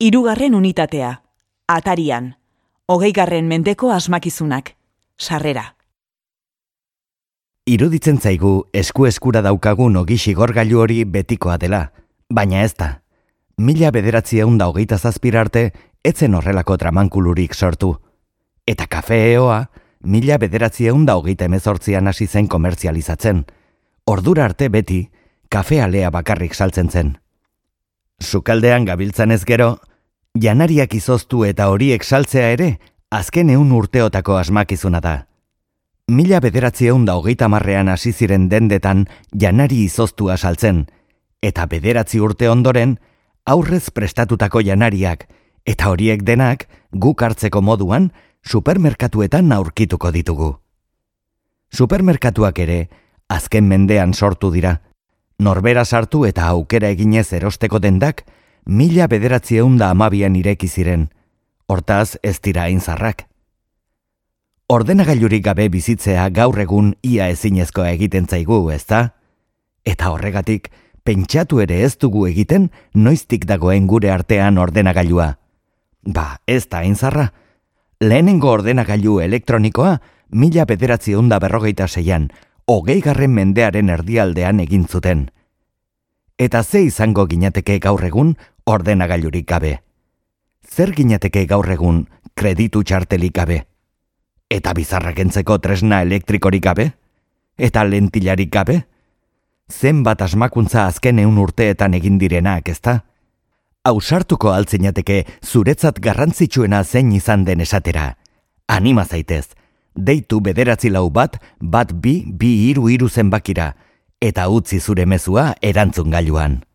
Hirugarren unitatea. Atarian. Hogeigarren mendeko asmakizunak. Sarrera. Iruditzen zaigu esku eskura daukagun ogixi gorgailu hori betikoa dela, baina ez da. Mila bederatzi eunda hogeita zazpirarte, etzen horrelako tramankulurik sortu. Eta kafeeoa, mila bederatzi eunda hogeita emezortzian hasi zen komertzializatzen. Ordura arte beti, kafealea bakarrik saltzen zen. Sukaldean gabiltzan ez gero, janariak izoztu eta horiek saltzea ere, azken eun urteotako asmakizuna da. Mila bederatzi eunda hogeita marrean hasi ziren dendetan janari izoztua saltzen, eta bederatzi urte ondoren, aurrez prestatutako janariak, eta horiek denak guk hartzeko moduan supermerkatuetan aurkituko ditugu. Supermerkatuak ere, azken mendean sortu dira. Norbera sartu eta aukera eginez erosteko dendak, mila bederatzi eunda amabian ireki ziren. Hortaz ez dira inzarrak. Ordenagailurik gabe bizitzea gaur egun ia ezinezkoa egiten zaigu, ezta? Eta horregatik, pentsatu ere ez dugu egiten noiztik dagoen gure artean ordenagailua. Ba, ez da inzarra. Lehenengo ordenagailu elektronikoa, mila bederatzi onda berrogeita zeian, hogei garren mendearen erdialdean egin zuten. Eta ze izango ginateke gaur egun ordenagailurik gabe. Zer ginateke gaur egun kreditu txartelik gabe. Eta bizarrak entzeko tresna elektrikorik gabe? Eta lentilarik gabe? Zenbat asmakuntza azken eun urteetan egin direnak, ezta? Ausartuko altzinateke zuretzat garrantzitsuena zein izan den esatera. Anima zaitez, deitu bederatzi lau bat, bat bi, bi iru iru zenbakira, eta utzi zure mezua erantzun gailuan.